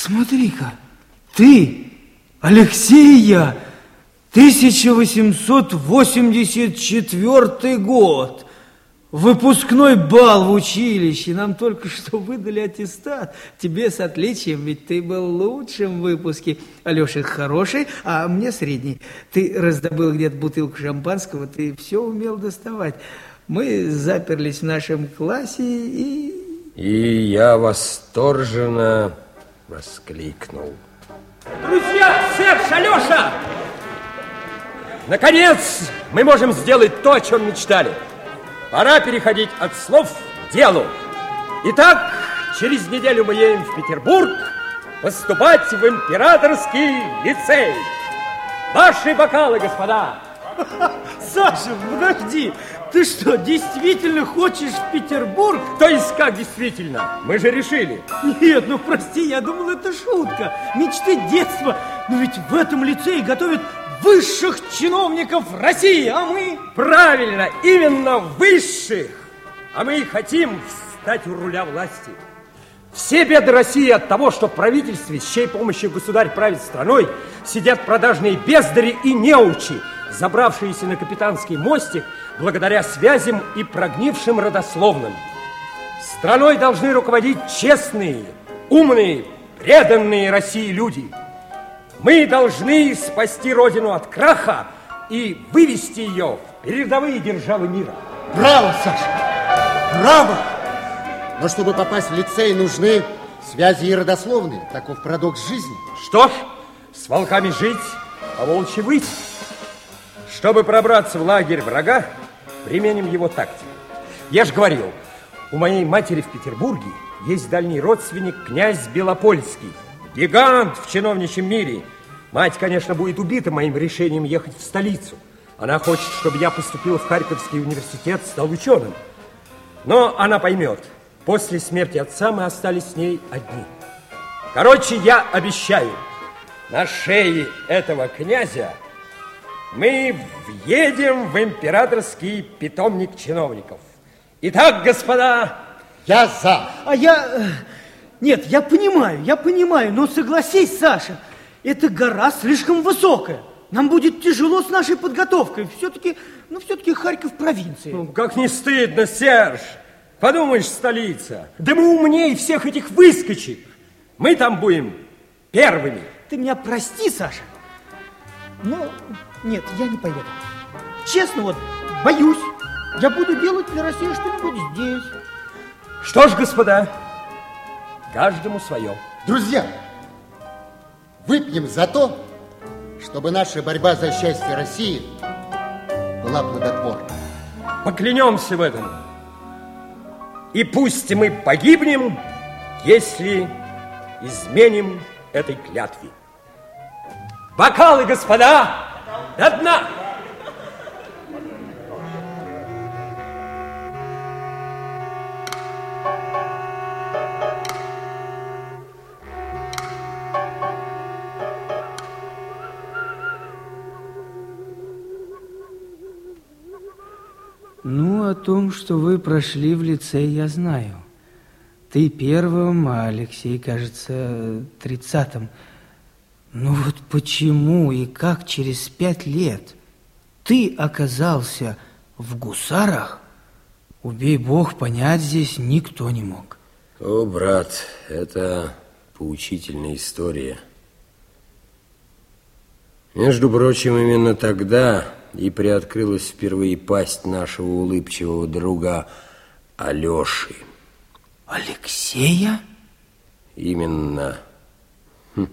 Смотри-ка, ты, Алексея, 1884 год. Выпускной бал в училище. Нам только что выдали аттестат. Тебе с отличием, ведь ты был лучшим в выпуске. Алеша хороший, а мне средний. Ты раздобыл где-то бутылку шампанского, ты все умел доставать. Мы заперлись в нашем классе и... И я восторженно воскликнул. Друзья, Серж, Алеша! Наконец, мы можем сделать то, о чем мечтали. Пора переходить от слов к делу. Итак, через неделю мы едем в Петербург поступать в императорский лицей. Ваши бокалы, господа. Саша, подожди, ты что, действительно хочешь в Петербург? То есть как действительно? Мы же решили. Нет, ну прости, я думал, это шутка. Мечты детства. Но ведь в этом лицее готовят высших чиновников России, а мы... Правильно, именно высших. А мы хотим стать у руля власти. Все беды России от того, что в правительстве, с чьей помощью государь правит страной, сидят продажные бездари и неучи, забравшиеся на капитанский мостик благодаря связям и прогнившим родословным. Страной должны руководить честные, умные, преданные России люди. Мы должны спасти Родину от краха и вывести ее в передовые державы мира. Браво, Саша! Браво! Но чтобы попасть в лицей, нужны связи и родословные. Таков парадокс жизни. Что ж, с волками жить, а волчьи выть. Чтобы пробраться в лагерь врага, применим его тактику. Я же говорил, у моей матери в Петербурге есть дальний родственник князь Белопольский, гигант в чиновничьем мире. Мать, конечно, будет убита моим решением ехать в столицу. Она хочет, чтобы я поступил в Харьковский университет, стал ученым. Но она поймет, после смерти отца мы остались с ней одни. Короче, я обещаю, на шее этого князя мы въедем в императорский питомник чиновников. Итак, господа... Я за. А я... э, Нет, я понимаю, я понимаю, но согласись, Саша, эта гора слишком высокая. Нам будет тяжело с нашей подготовкой. Все-таки, ну, все-таки Харьков провинция. Ну, как не стыдно, Серж. Подумаешь, столица. Да мы умнее всех этих выскочек. Мы там будем первыми. Ты меня прости, Саша, но нет, я не поеду. Честно, вот, боюсь. Я буду делать для России что-нибудь здесь. Что ж, господа, каждому свое. Друзья, выпьем за то, чтобы наша борьба за счастье России была плодотворна. Поклянемся в этом. И пусть мы погибнем, если изменим этой клятве. Бокалы, господа, до дна! Ну, о том, что вы прошли в лицей, я знаю. Ты первым, а Алексей, кажется, тридцатым. Ну вот почему и как через пять лет ты оказался в гусарах, убей бог, понять здесь никто не мог. О, брат, это поучительная история. Между прочим, именно тогда и приоткрылась впервые пасть нашего улыбчивого друга Алёши. Алексея? Именно. Хм.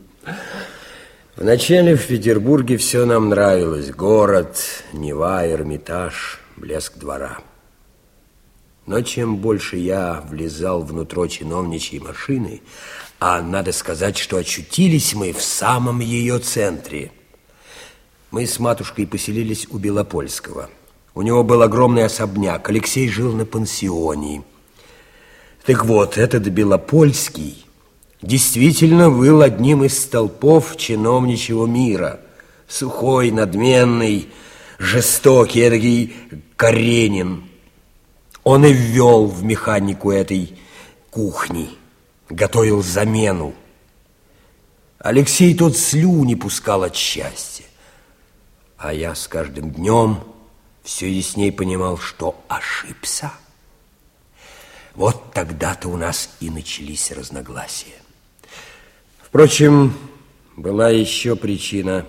Вначале в Петербурге все нам нравилось. Город, Нева, Эрмитаж, блеск двора. Но чем больше я влезал внутрь чиновничьей машины, а надо сказать, что очутились мы в самом ее центре. Мы с матушкой поселились у Белопольского. У него был огромный особняк. Алексей жил на пансионе. Так вот, этот Белопольский действительно был одним из столпов чиновничьего мира. Сухой, надменный, жестокий, эдакий Каренин. Он и ввел в механику этой кухни, готовил замену. Алексей тот слюни пускал от счастья. А я с каждым днем все ясней понимал, что ошибся. Вот тогда-то у нас и начались разногласия. Впрочем, была еще причина.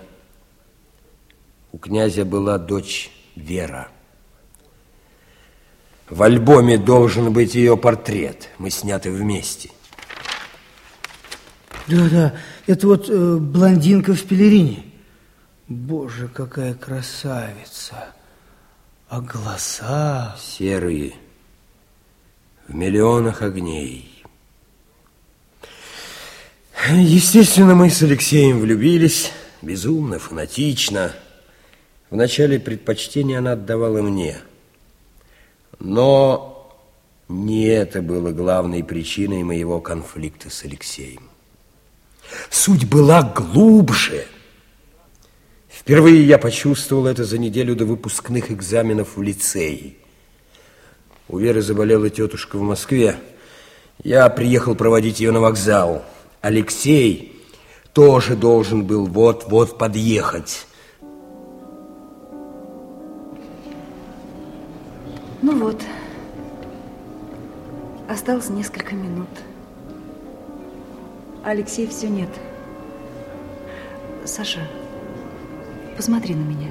У князя была дочь Вера. В альбоме должен быть ее портрет. Мы сняты вместе. Да, да, это вот э, блондинка в пелерине. Боже, какая красавица. А глаза... Серые, в миллионах огней. Естественно, мы с Алексеем влюбились безумно, фанатично. Вначале предпочтение она отдавала мне. Но не это было главной причиной моего конфликта с Алексеем. Суть была глубже. Впервые я почувствовал это за неделю до выпускных экзаменов в лицее. У Веры заболела тетушка в Москве. Я приехал проводить ее на вокзал. Алексей тоже должен был вот-вот подъехать. Ну вот, осталось несколько минут. Алексей все нет. Саша, посмотри на меня.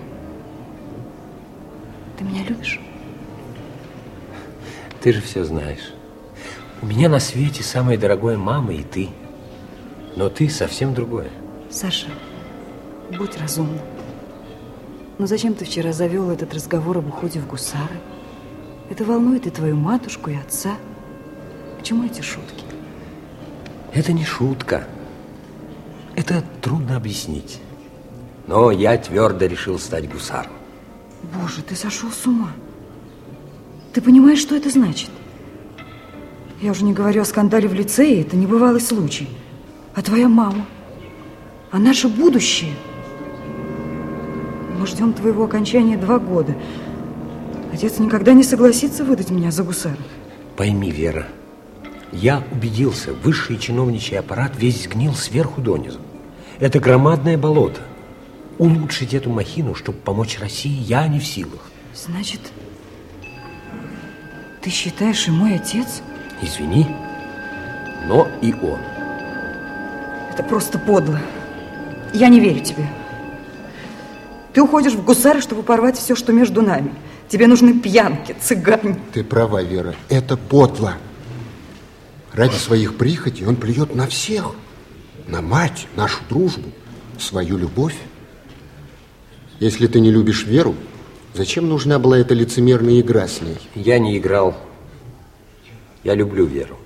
Ты меня любишь? Ты же все знаешь. У меня на свете самое дорогое мама и ты. Но ты совсем другое. Саша, будь разумным. Но зачем ты вчера завел этот разговор об уходе в гусары? Это волнует и твою матушку, и отца. К чему эти шутки? Это не шутка. Это трудно объяснить. Но я твердо решил стать гусаром. Боже, ты сошел с ума. Ты понимаешь, что это значит? Я уже не говорю о скандале в лицее, это небывалый случай. А твоя мама? А наше будущее? Мы ждем твоего окончания два года. Отец никогда не согласится выдать меня за гусара. Пойми, Вера, я убедился, высший чиновничий аппарат весь сгнил сверху донизу. Это громадное болото. Улучшить эту махину, чтобы помочь России, я не в силах. Значит, ты считаешь и мой отец? Извини, но и он. Это просто подло. Я не верю тебе. Ты уходишь в гусары, чтобы порвать все, что между нами. Тебе нужны пьянки, цыгане. Ты права, Вера, это подло. Ради своих прихотей он плюет на всех. На мать, нашу дружбу, свою любовь. Если ты не любишь Веру, зачем нужна была эта лицемерная игра с ней? Я не играл. Я люблю Веру.